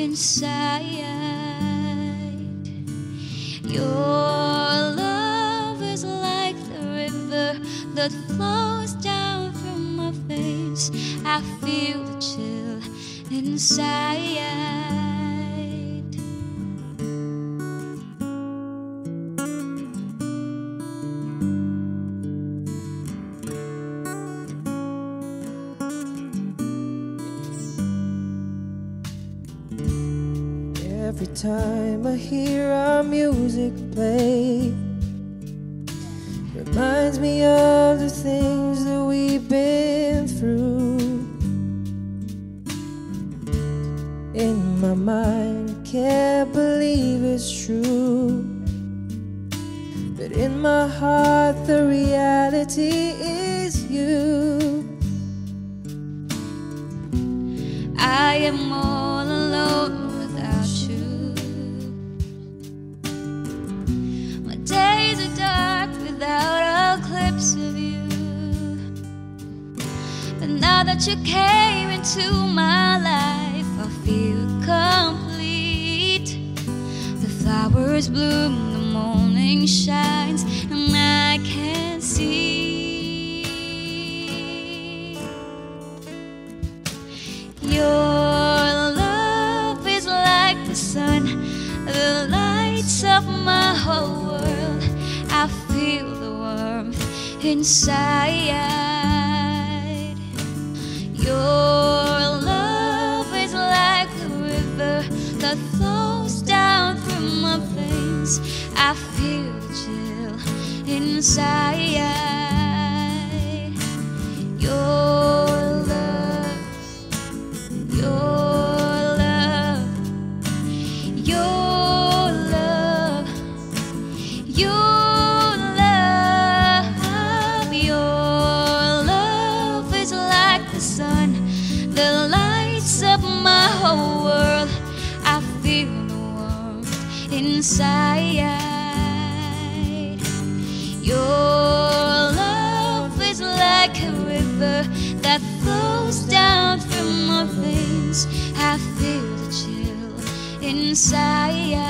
inside. Your love is like the river that flows down from my face. I feel the chill inside. flowers bloom, the morning shines, and I can see your love is like the sun, the lights of my whole world. I feel the warmth inside. I feel the chill inside. Your inside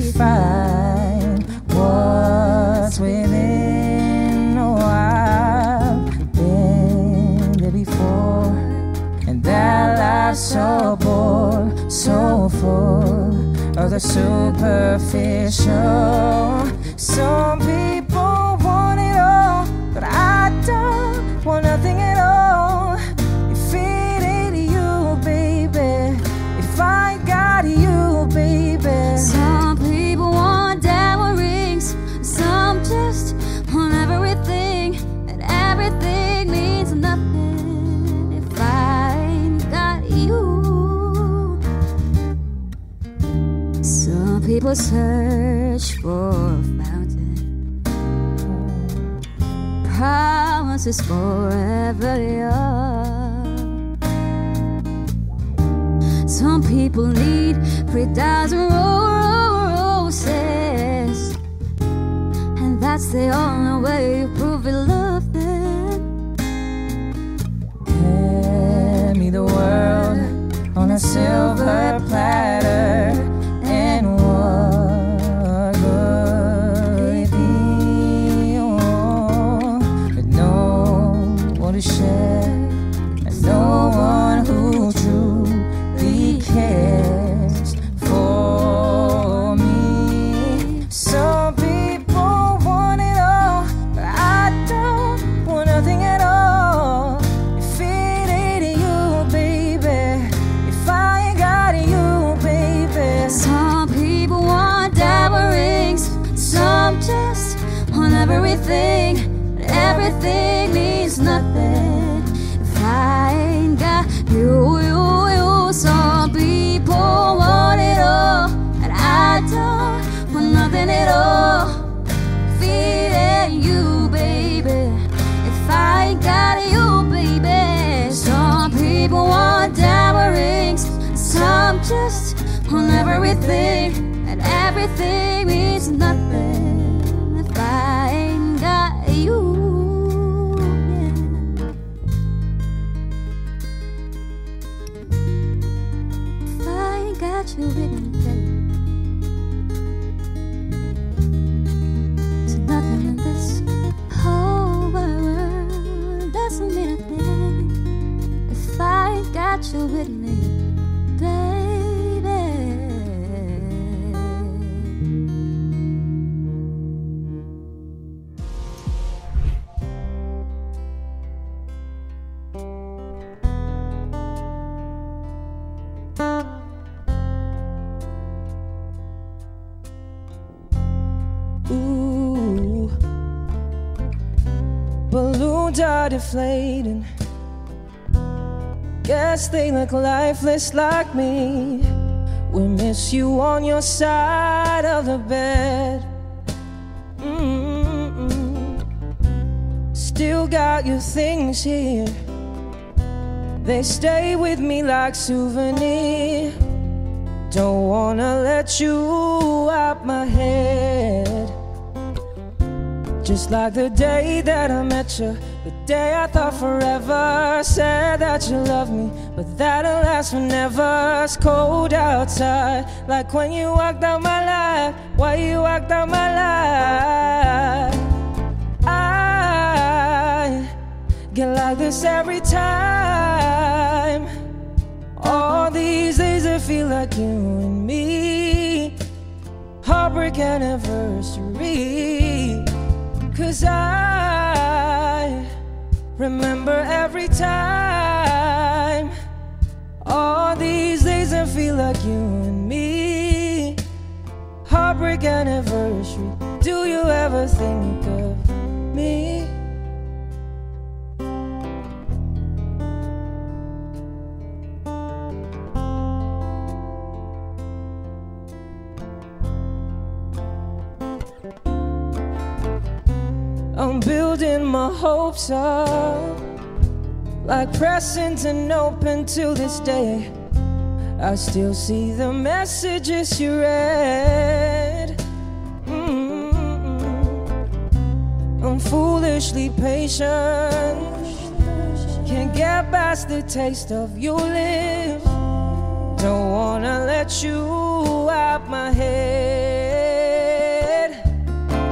define what's within. Oh, I've been there before, and that life's so bored, so full of the superficial. Some search for a fountain, promises forever young. Some people need three thousand roses, and that's the only way you prove you love them. Hand me the world on a silver platter, nothing if I ain't got you, you, you. Some people want it all, and I don't want nothing at all. Ain't you, baby, if I ain't got you, baby. Some people want diamond rings, some just want everything, and everything means nothing deflating. Guess they look lifeless like me. We miss you on your side of the bed. Mm-mm. Still got your things here. They stay with me like souvenir. Don't wanna let you out my head. Just like the day that I met you, day I thought forever. Said that you love me, but that'll last forever. It's cold outside, like when you walked out my life. Why you walked out my life? I get like this every time. All these days I feel like you and me. Heartbreak anniversary. Cause I remember every time. All these days I feel like you and me. Heartbreak anniversary. Do you ever think of me? Building my hopes up. Like presents and open to this day. I still see the messages you read. Mm-hmm. I'm foolishly patient. Can't get past the taste of your lips. Don't wanna let you out my head.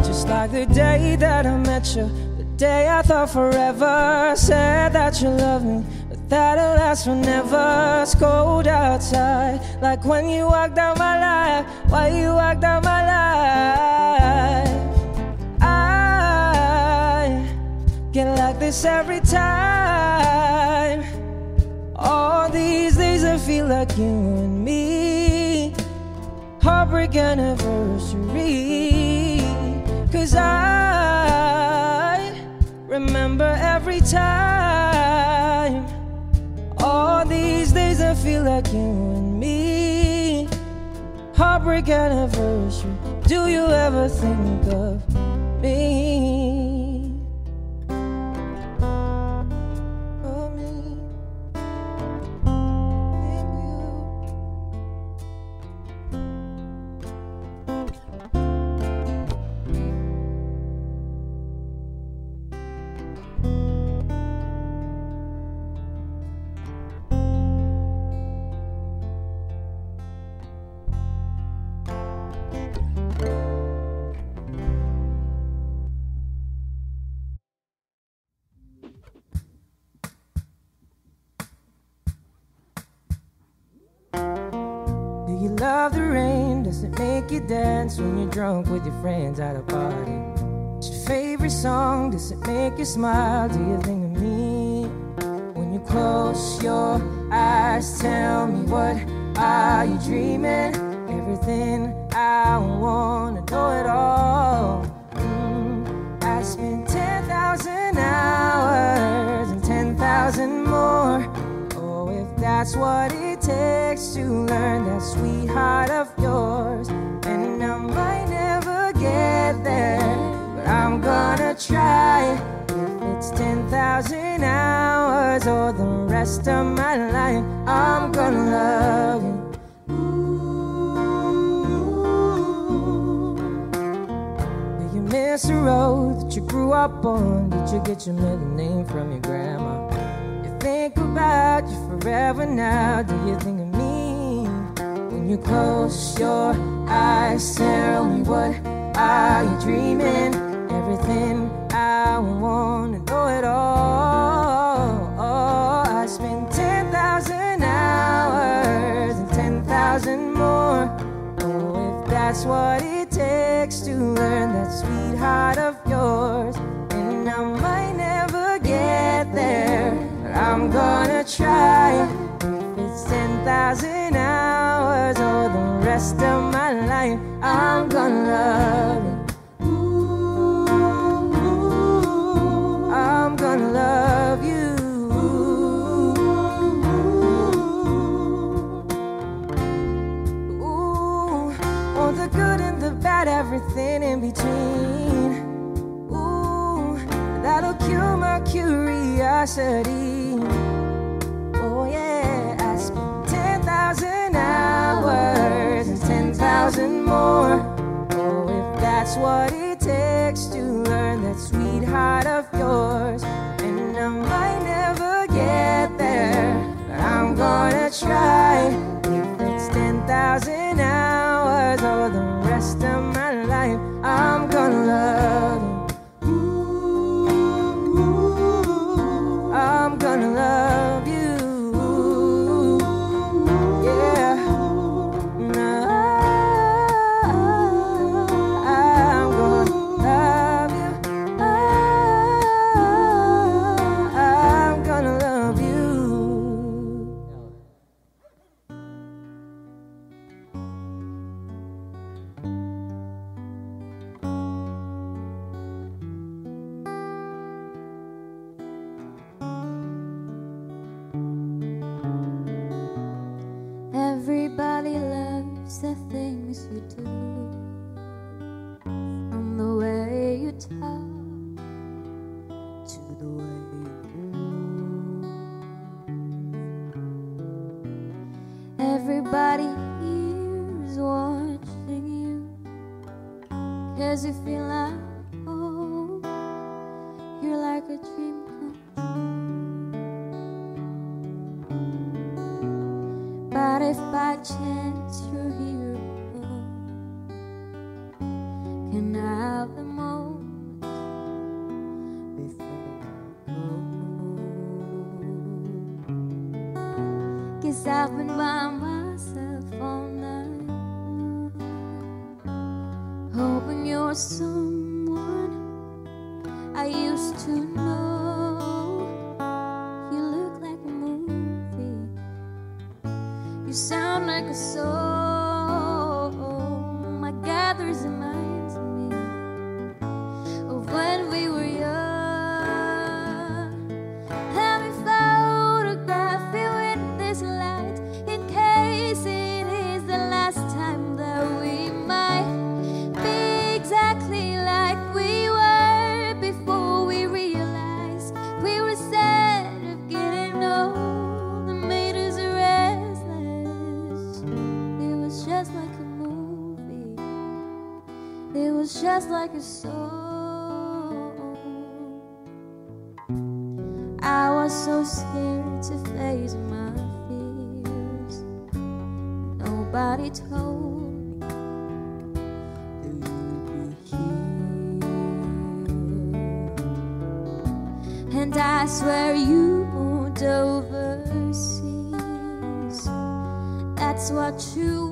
Just like the day that I met you, day I thought forever. Said that you love me, but that'll last forever. It's cold outside, like when you walked out my life. Why you walked out my life? I get like this every time. All these days I feel like you and me. Heartbreak anniversary. Cause I remember every time. All these days I feel like you and me. Heartbreak anniversary. Do you ever think of me? You dance when you're drunk with your friends at a party? What's your favorite song? Does it make you smile? Do you think of me? When you close your eyes, tell me what are you dreaming? Everything I wanna know it all. Mm, I spent 10,000 hours and 10,000 more. Oh, if that's what it takes to learn that sweetheart of yours. Try. If it's 10,000 hours or the rest of my life, I'm gonna love you. Do you miss a road that you grew up on? Did you get your middle name from your grandma? You think about you forever now. Do you think of me when you close your eyes? Tell me what are you dreaming? Everything I wanna know it all. Oh, I spent ten thousand hours and ten thousand more. Oh, if that's what it takes to learn that sweetheart of yours. And I might never get there, but I'm gonna try. If it's 10,000 hours or the rest of my life, I'm gonna love Oh yeah, I spent ten thousand hours and ten thousand more. Oh, if that's what it takes to learn that sweetheart of yours, and I might never get there, but I'm gonna try. soul. I was so scared to face my fears. Nobody told me that you'd be here. And I swear you moved overseas. That's what you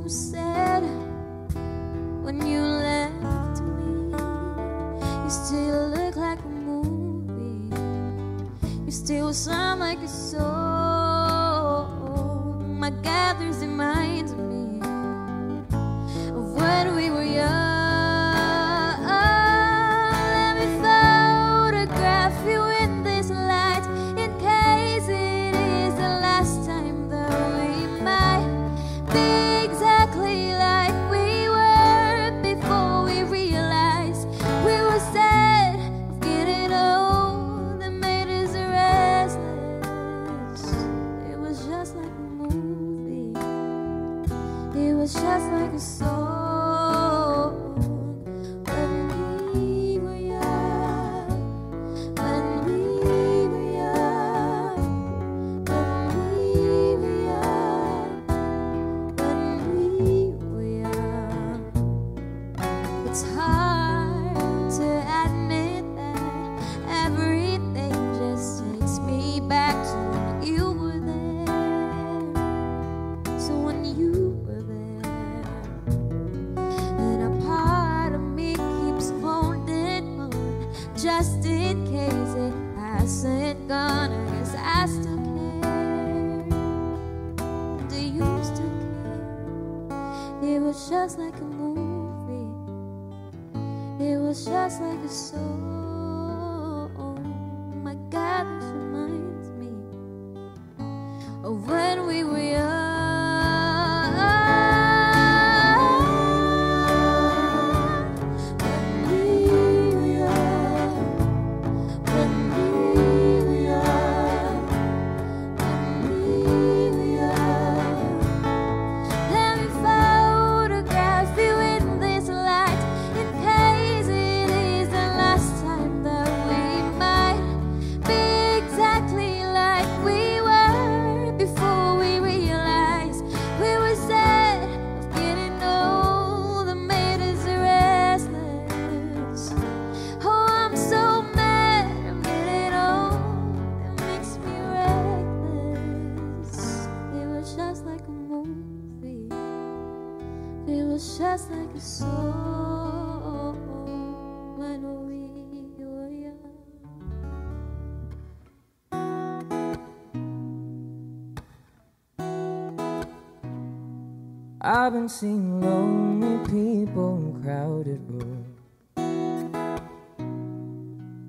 I've been seeing lonely people in crowded rooms,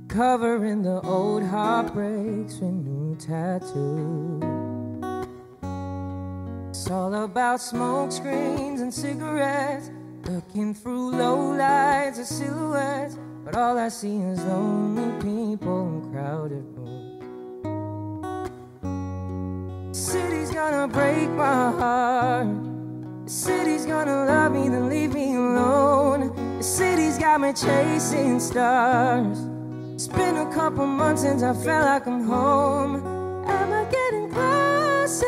covering the old heartbreaks with new tattoos. It's all about smoke screens and cigarettes, looking through low lights and silhouettes. But all I see is lonely people in crowded rooms. City's gonna break my heart. The city's gonna love me, then leave me alone. The city's got me chasing stars. It's been a couple months since I felt like I'm home. Am I getting closer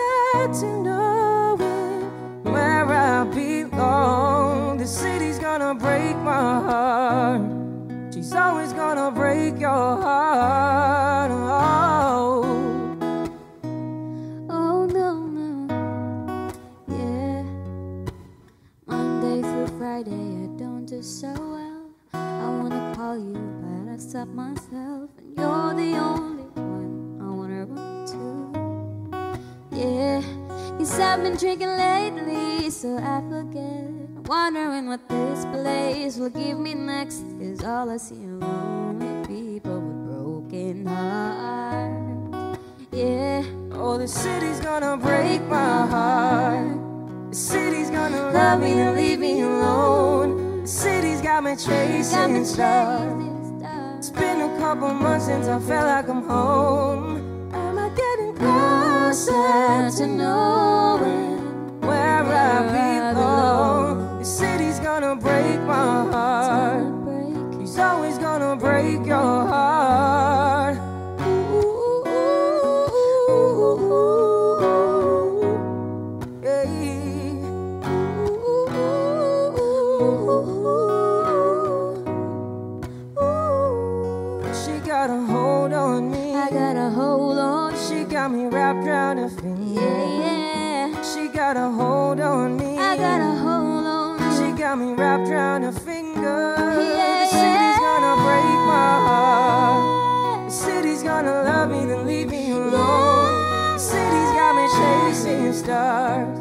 to knowing where I belong? The city's gonna break my heart. She's always gonna break your heart. Stop myself, and you're the only one I wanna run to. Yeah, cause I've been drinking lately, so I forget. Wondering what this place will give me next. Cause all I see are lonely people with broken hearts. Yeah. Oh, the city's gonna break my heart. The city's gonna love me and leave me alone. The city's got me Got me chasing stars. A couple months since I felt like I'm home. Am I getting closer to knowing where I belong? The city's gonna break got a hold on me. I got a hold on. She got me wrapped around her finger. Yeah, the city's gonna break my heart. The city's gonna love me, then leave me alone. The city's got me chasing stars.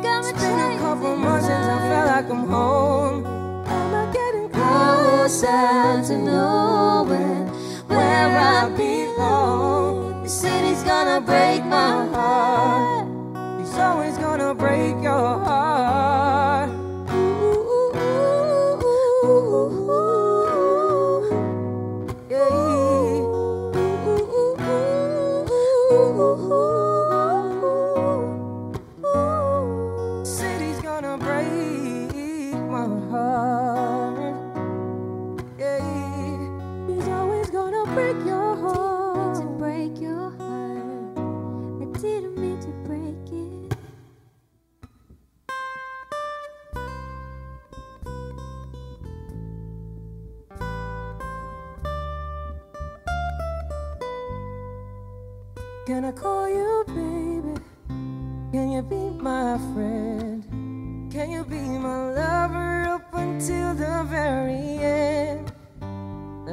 Got me It's been a couple months since I felt like I'm home. Am I getting closer to knowing where I belong? The city's gonna break my heart. Always gonna break your heart.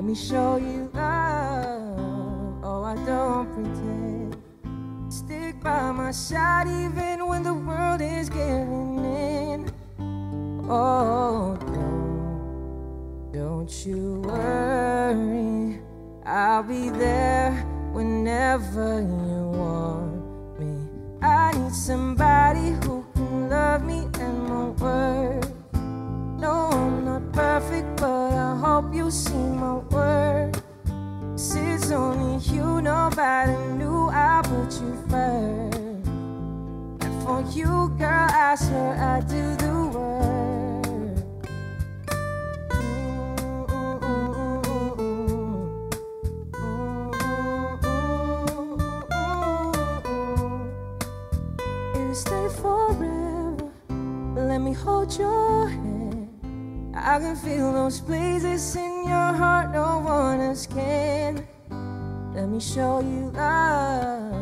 Let me show you love. Oh, I don't pretend. Stick by my side even when the world is giving in. Oh, don't, don't you worry. I'll be there whenever you want me. I need somebody who can love me and my worth. No, I'm not perfect, but I hope you see my. It's only you, nobody knew I put you first. And for you, girl, I swear I do the work. You stay forever, let me hold your hand. I can feel those places in your heart no one else can. Let me show you love.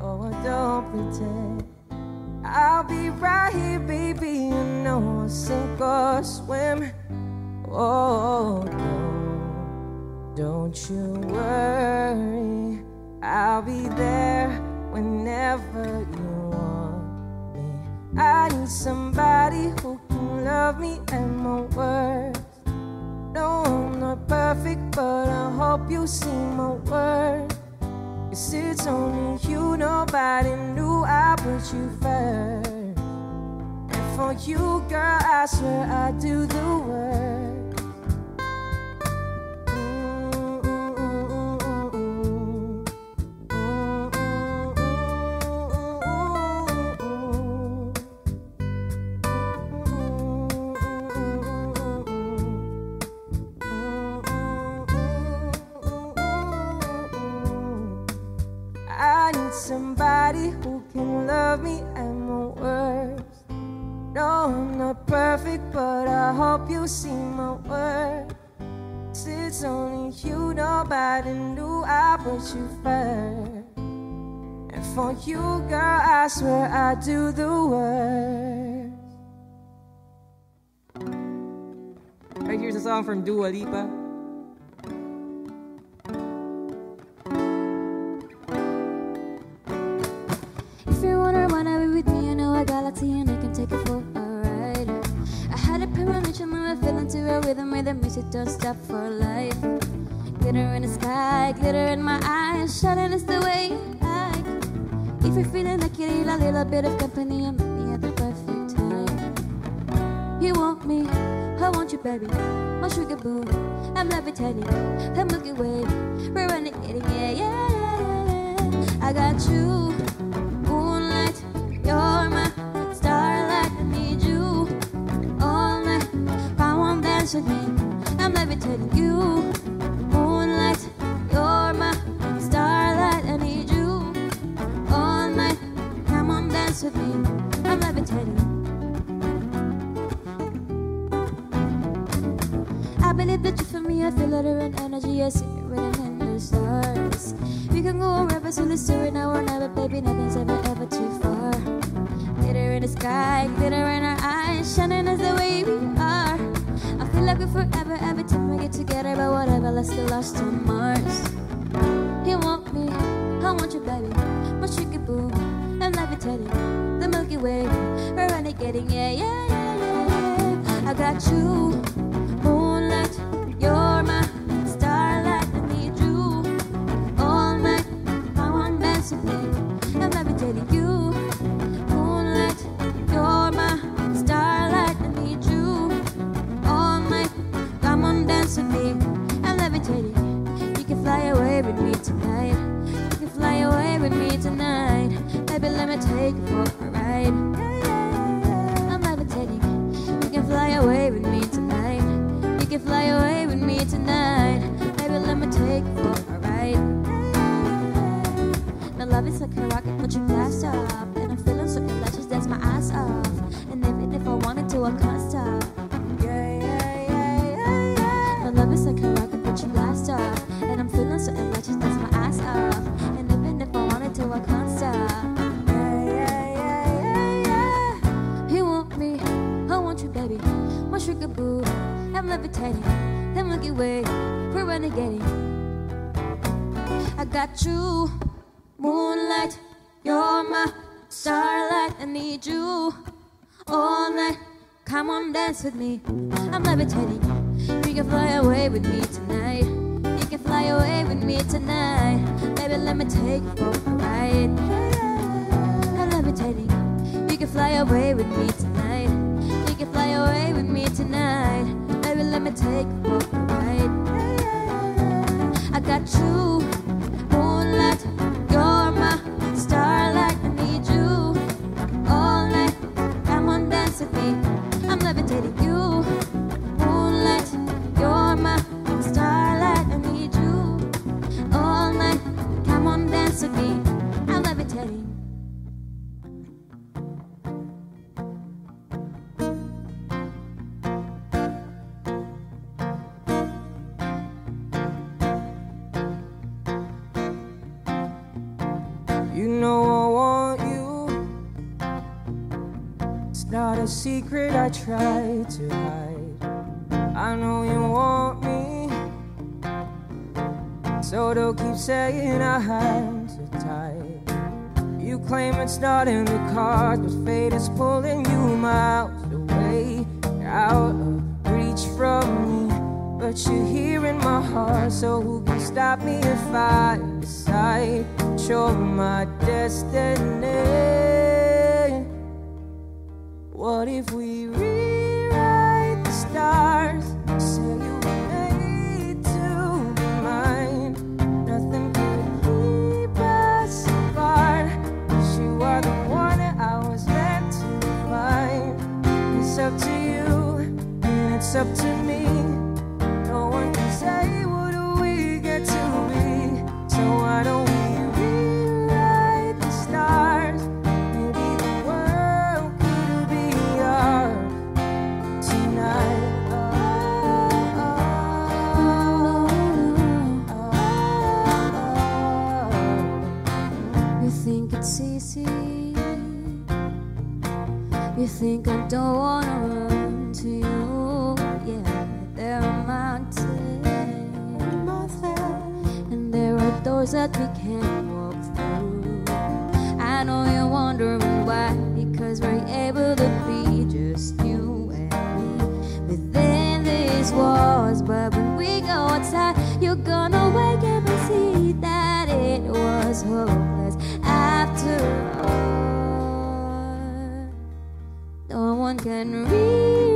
Oh, I don't pretend. I'll be right here, baby. You know I'll sink or swim. Oh, don't, don't you worry. I'll be there whenever you want me. I need somebody who can love me and my worth. No, I'm not perfect, but I hope you see my worth. It's only you, nobody knew I put you first. And for you, girl, I swear I do the work. From Dua Lipa. If you wanna run away with me, you know I got Galaxy and I can take it for a ride. I had a premonition when I fell into a rhythm where the music don't stop for life. Glitter in the sky, glitter in my eyes, shining is the way I. If you're feeling like you need a little bit of company, me at the perfect time. You want me, I want you, baby. My sugar boo, I'm levitating, the Milky Way, we're renegading, yeah, yeah, yeah. I got you, moonlight, you're my starlight. I need you all night. Come on, dance with me. I'm levitating you, moonlight, you're my starlight. I need you all night. Come on, dance with me. That you feel me, I feel it in energy, I see it written in the stars. We can go wherever, so let's do it now or never, baby, nothing's ever, ever too far. Glitter in the sky, glitter in our eyes, shining as the way we are. I feel like we're forever, every time we get together, but whatever, let's get lost on Mars. You want me, I want you, baby, my sugar boo, I'm levitating, the Milky Way, we're renegading, yeah, yeah, yeah, yeah, yeah. I got you with me. I'm levitating. You can fly away with me tonight. You can fly away with me tonight. Baby, let me take you for a ride. I'm levitating. You can fly away with me tonight. You can fly away with me tonight. Baby, let me take you for a ride. My love is like a rocket, but you blast off. And I'm feeling so electric, that's my ass off. And even if I wanted to, I can't stop. My sugar boo, I'm levitating. The Milky Way, we're renegading. I got you, moonlight. You're my starlight. I need you all night. Come on, dance with me. I'm levitating. You can fly away with me tonight. You can fly away with me tonight. Baby, let me take you for a ride. I'm levitating. You can fly away with me tonight. Fly away with me tonight. Baby, let me take you for a ride. I got you, moonlight. You're my starlight. I need you all night. Come on, dance with me. I'm levitating you, moonlight. You're my starlight. I need you all night. Come on, dance with me. I'm levitating. Secret I try to hide. I know you want me. So don't keep saying our hands are tied. You claim it's not in the cards, but fate is pulling you miles away, out of reach from me. But you're here in my heart, so who can stop me if I decide you're my destiny? If we rewrite the stars? Say you made to be mine. Nothing could keep us apart. 'Cause you are the one that I was meant to find. It's up to you, and it's up to me. You think I don't wanna run to you? Yeah, there are mountains, and there are doors that we can't walk through. I know you're wondering why. can read.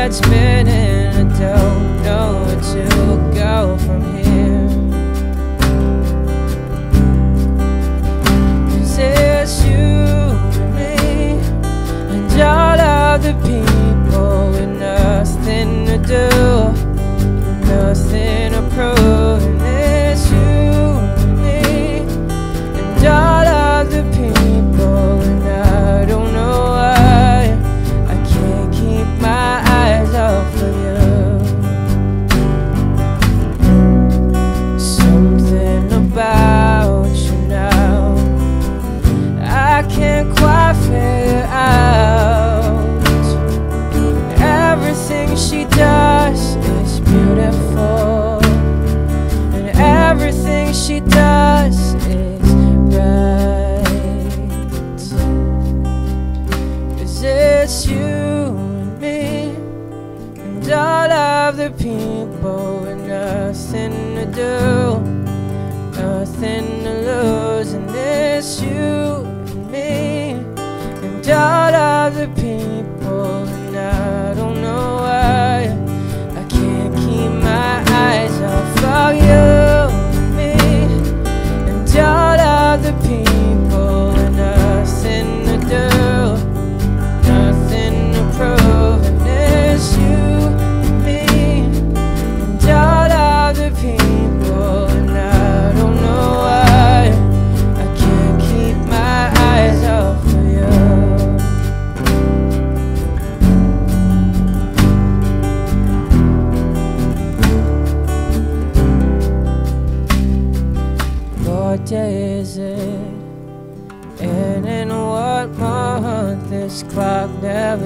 My the people,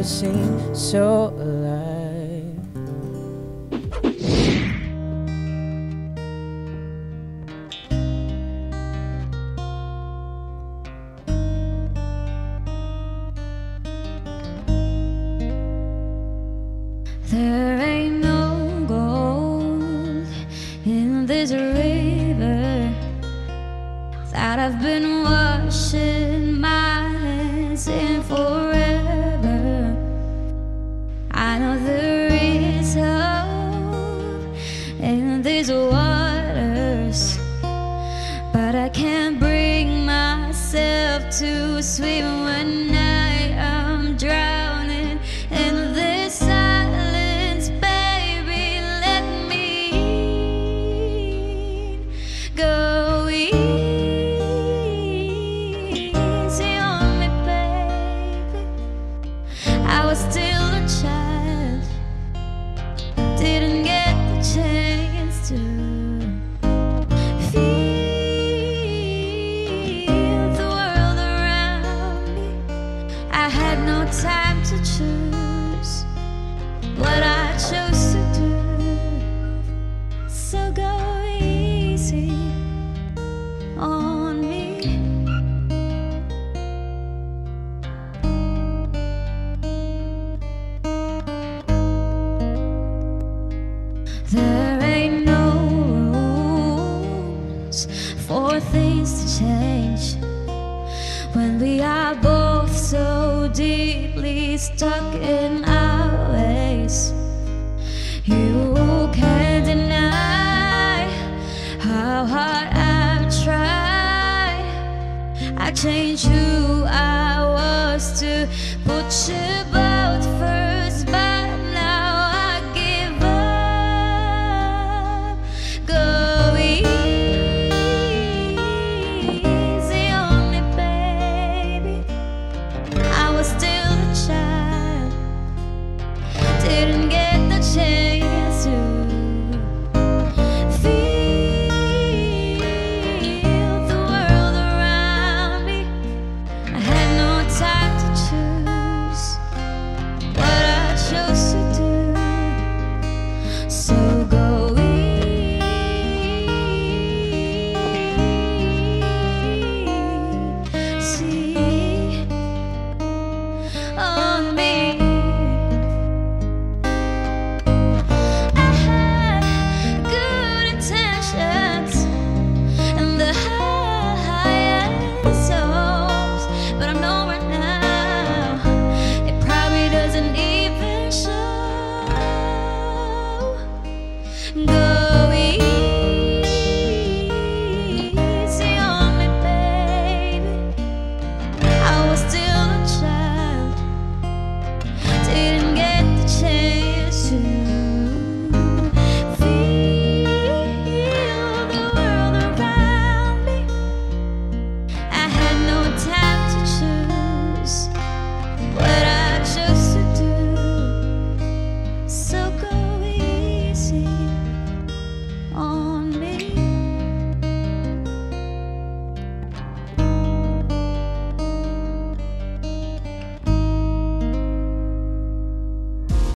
never seemed